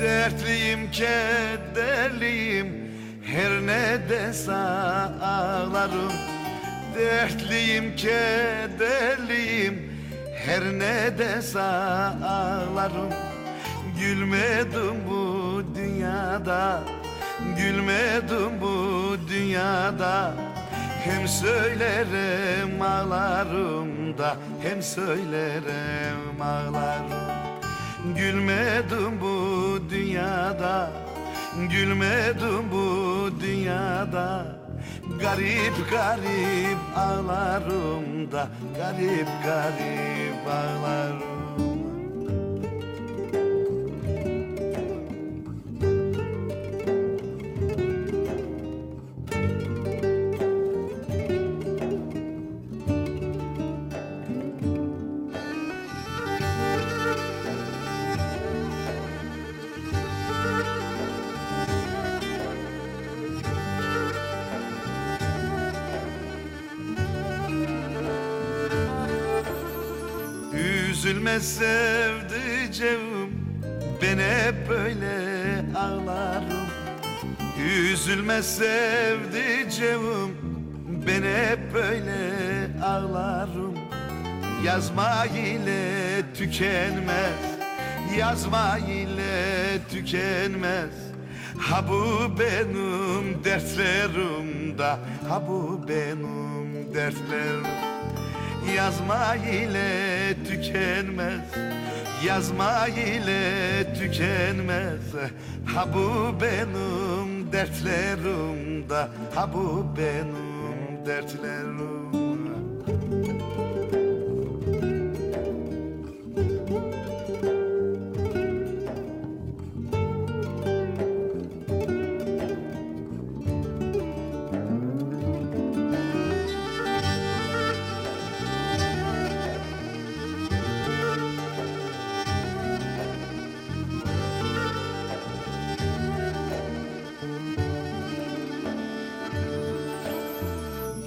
Dertliyim, kederliyim Her ne dese ağlarım. Dertliyim, kederliyim Her ne dese ağlarım Gülmedim bu dünyada Gülmedim bu dünyada. Hem söylerim ağlarım da Hem söylerim ağlarım. Gülmedim bu dünyada Gülmedim bu dünyada. Garip garip ağlarım da Garip garip ağlarım Üzülme sevdiceğim Ben hep böyle ağlarım. Üzülme sevdiceğim Ben hep böyle ağlarım. Yazma ile tükenmez Yazma ile tükenmez. Ha bu benim dertlerim da Ha bu benim dertlerim Yazma ile tükenmez Yazma ile tükenmez. Ha bu benim dertlerim da Ha bu benim dertlerim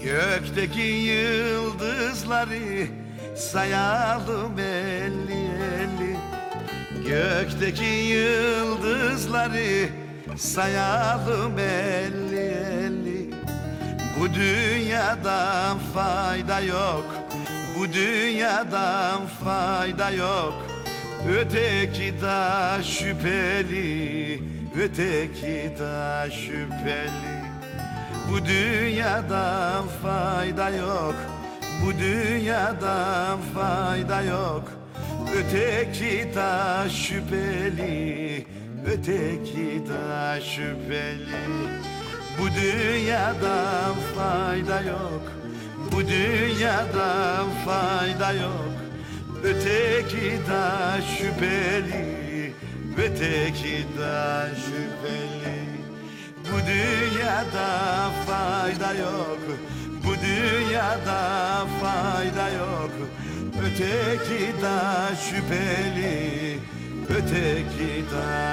Gökteki yıldızları sayalım elli elli. Gökteki yıldızları sayalım elli elli. Bu dünyadan fayda yok Bu dünyadan fayda yok. Öteki da şüpheli Öteki da şüpheli bu dünyadan fayda yok. Bu dünyadan fayda yok. Öteki da şüpheli. Öteki da şüpheli. Bu dünyadan fayda yok. Bu dünyadan fayda yok. Öteki da şüpheli. Öteki da şüpheli dünyada fayda yok. Bu dünyada fayda yok. Öteki da şüpheli Öteki da